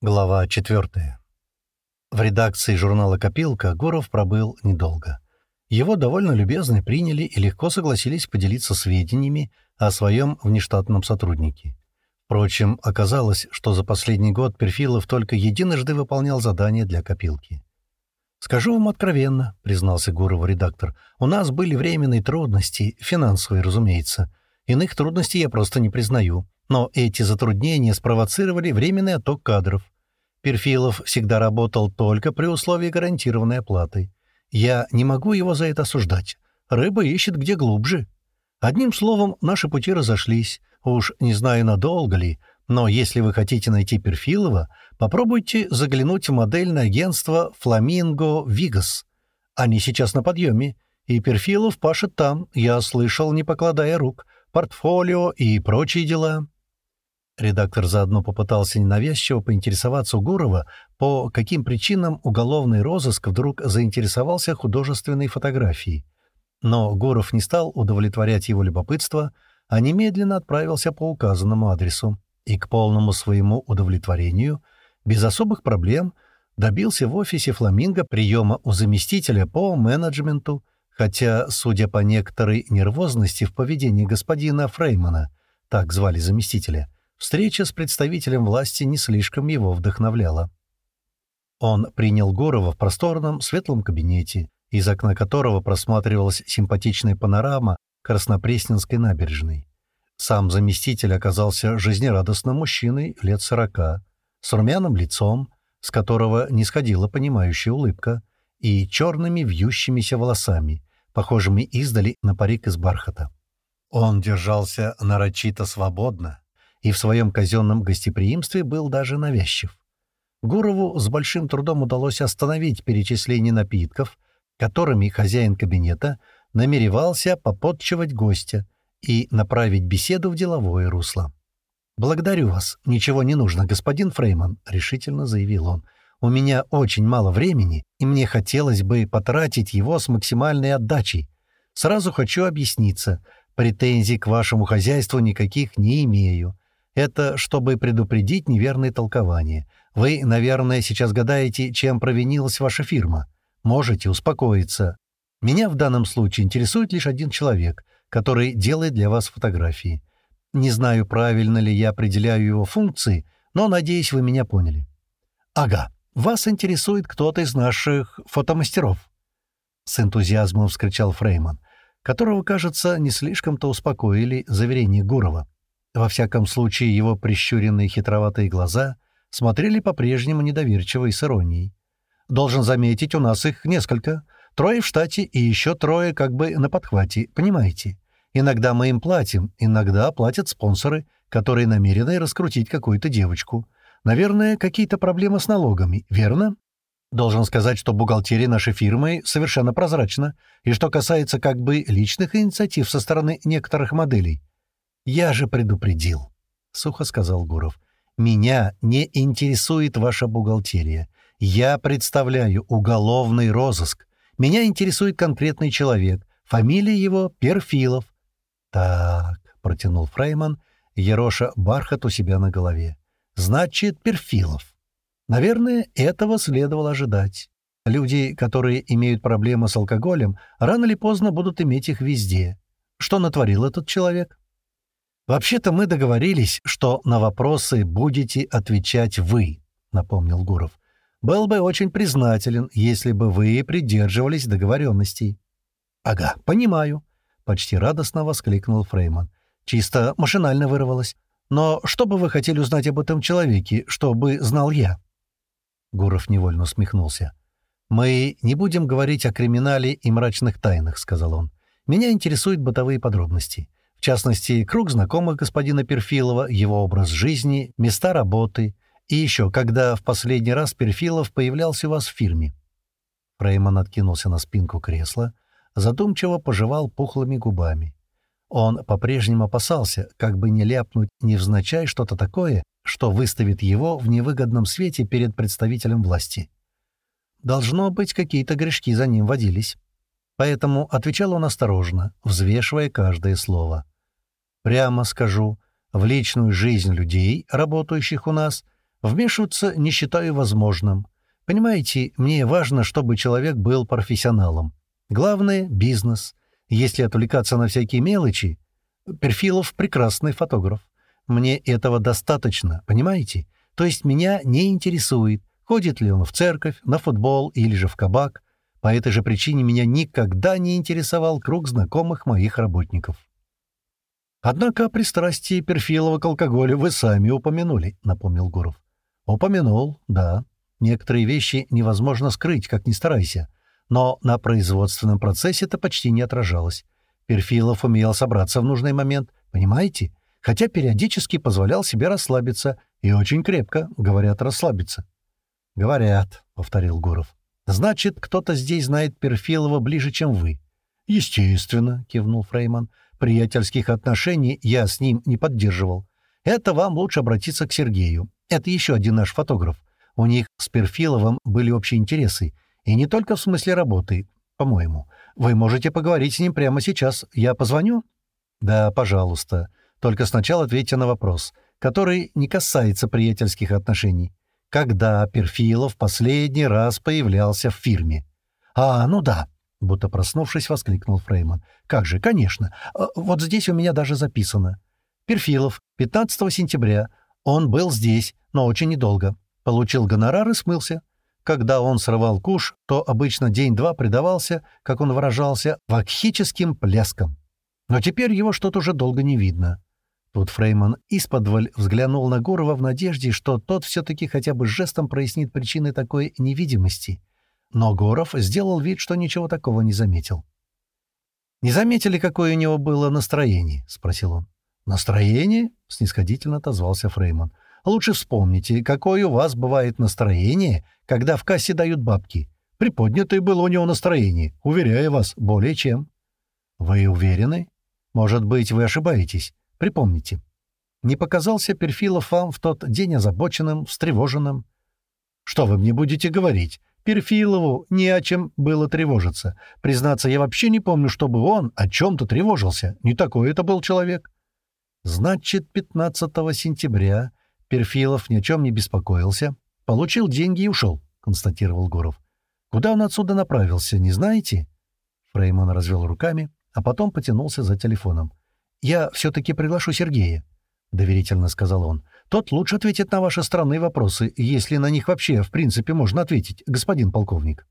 Глава 4. В редакции журнала «Копилка» Гуров пробыл недолго. Его довольно любезно приняли и легко согласились поделиться сведениями о своем внештатном сотруднике. Впрочем, оказалось, что за последний год Перфилов только единожды выполнял задание для «Копилки». «Скажу вам откровенно», — признался Гурову редактор, — «у нас были временные трудности, финансовые, разумеется. Иных трудностей я просто не признаю». Но эти затруднения спровоцировали временный отток кадров. Перфилов всегда работал только при условии гарантированной оплаты. Я не могу его за это осуждать. Рыба ищет где глубже. Одним словом, наши пути разошлись. Уж не знаю, надолго ли, но если вы хотите найти Перфилова, попробуйте заглянуть в модельное агентство «Фламинго Вигас». Они сейчас на подъеме, и Перфилов пашет там, я слышал, не покладая рук, портфолио и прочие дела. Редактор заодно попытался ненавязчиво поинтересоваться у Гурова, по каким причинам уголовный розыск вдруг заинтересовался художественной фотографией. Но Гуров не стал удовлетворять его любопытство, а немедленно отправился по указанному адресу и к полному своему удовлетворению, без особых проблем, добился в офисе «Фламинго» приема у заместителя по менеджменту, хотя, судя по некоторой нервозности в поведении господина Фреймана, так звали заместителя, Встреча с представителем власти не слишком его вдохновляла. Он принял Гурова в просторном, светлом кабинете, из окна которого просматривалась симпатичная панорама Краснопресненской набережной. Сам заместитель оказался жизнерадостным мужчиной лет сорока, с румяным лицом, с которого не сходила понимающая улыбка, и черными вьющимися волосами, похожими издали на парик из бархата. Он держался нарочито свободно, и в своем казенном гостеприимстве был даже навязчив. Гурову с большим трудом удалось остановить перечисление напитков, которыми хозяин кабинета намеревался попотчевать гостя и направить беседу в деловое русло. «Благодарю вас. Ничего не нужно, господин Фрейман», — решительно заявил он. «У меня очень мало времени, и мне хотелось бы потратить его с максимальной отдачей. Сразу хочу объясниться. Претензий к вашему хозяйству никаких не имею. Это чтобы предупредить неверные толкования. Вы, наверное, сейчас гадаете, чем провинилась ваша фирма. Можете успокоиться. Меня в данном случае интересует лишь один человек, который делает для вас фотографии. Не знаю, правильно ли я определяю его функции, но, надеюсь, вы меня поняли. Ага, вас интересует кто-то из наших фотомастеров. С энтузиазмом вскричал Фрейман, которого, кажется, не слишком-то успокоили заверения Гурова. Во всяком случае, его прищуренные хитроватые глаза смотрели по-прежнему недоверчиво и с иронией. «Должен заметить, у нас их несколько. Трое в штате и еще трое как бы на подхвате, понимаете? Иногда мы им платим, иногда платят спонсоры, которые намерены раскрутить какую-то девочку. Наверное, какие-то проблемы с налогами, верно?» Должен сказать, что бухгалтерия нашей фирмы совершенно прозрачна, и что касается как бы личных инициатив со стороны некоторых моделей, «Я же предупредил», — сухо сказал Гуров. «Меня не интересует ваша бухгалтерия. Я представляю уголовный розыск. Меня интересует конкретный человек. Фамилия его Перфилов». «Так», — протянул Фрейман, ероша бархат у себя на голове. «Значит, Перфилов». Наверное, этого следовало ожидать. Люди, которые имеют проблемы с алкоголем, рано или поздно будут иметь их везде. Что натворил этот человек? «Вообще-то мы договорились, что на вопросы будете отвечать вы», — напомнил Гуров. «Был бы очень признателен, если бы вы придерживались договоренностей». «Ага, понимаю», — почти радостно воскликнул Фрейман. «Чисто машинально вырвалось. Но что бы вы хотели узнать об этом человеке, чтобы знал я?» Гуров невольно усмехнулся. «Мы не будем говорить о криминале и мрачных тайнах», — сказал он. «Меня интересуют бытовые подробности. В частности, круг знакомых господина Перфилова, его образ жизни, места работы и еще, когда в последний раз Перфилов появлялся у вас в фирме. Фрейман откинулся на спинку кресла, задумчиво пожевал пухлыми губами. Он по-прежнему опасался, как бы не ляпнуть невзначай что-то такое, что выставит его в невыгодном свете перед представителем власти. Должно быть, какие-то грешки за ним водились. Поэтому отвечал он осторожно, взвешивая каждое слово. «Прямо скажу, в личную жизнь людей, работающих у нас, Вмешиваться не считаю возможным. Понимаете, мне важно, чтобы человек был профессионалом. Главное — бизнес. Если отвлекаться на всякие мелочи... Перфилов — прекрасный фотограф. Мне этого достаточно, понимаете? То есть меня не интересует, ходит ли он в церковь, на футбол или же в кабак. По этой же причине меня никогда не интересовал круг знакомых моих работников. «Однако о пристрастии Перфилова к алкоголю вы сами упомянули», — напомнил Гуров. «Упомянул, да. Некоторые вещи невозможно скрыть, как ни старайся. Но на производственном процессе это почти не отражалось. Перфилов умел собраться в нужный момент, понимаете? Хотя периодически позволял себе расслабиться, и очень крепко, говорят, расслабиться. «Говорят», — повторил Гуров. «Значит, кто-то здесь знает Перфилова ближе, чем вы». «Естественно», — кивнул Фрейман. «Приятельских отношений я с ним не поддерживал. Это вам лучше обратиться к Сергею. Это еще один наш фотограф. У них с Перфиловым были общие интересы, и не только в смысле работы, по-моему. Вы можете поговорить с ним прямо сейчас. Я позвоню?» «Да, пожалуйста. Только сначала ответьте на вопрос, который не касается приятельских отношений. Когда Перфилов последний раз появлялся в фирме?» «А, ну да», — будто проснувшись, воскликнул Фрейман. «Как же, конечно. А, вот здесь у меня даже записано. Перфилов, 15 сентября. Он был здесь, но очень недолго. Получил гонорар и смылся. Когда он срывал куш, то обычно день-два предавался, как он выражался, вакхическим пляскам. Но теперь его что-то уже долго не видно. Тут Фрейман исподволь взглянул на Гурова в надежде, что тот все-таки хотя бы жестом прояснит причины такой невидимости. Но Горов сделал вид, что ничего такого не заметил. «Не заметили, какое у него было настроение?» — спросил он. «Настроение?» — снисходительно отозвался Фрейман. Лучше вспомните, какое у вас бывает настроение, когда в кассе дают бабки. Приподнятое было у него настроение, уверяю вас, более чем. Вы уверены? Может быть, вы ошибаетесь. Припомните. Не показался Перфилов вам в тот день озабоченным, встревоженным? Что вы мне будете говорить? Перфилову не о чем было тревожиться. Признаться, я вообще не помню, чтобы он о чем-то тревожился. Не такой это был человек. Значит, 15 сентября Перфилов ни о чем не беспокоился. Получил деньги и ушел, — констатировал Гуров. Куда он отсюда направился, не знаете? Фрейман развел руками, а потом потянулся за телефоном. «Я все-таки приглашу Сергея», — доверительно сказал он. «Тот лучше ответит на ваши странные вопросы, если на них вообще, в принципе, можно ответить, господин полковник».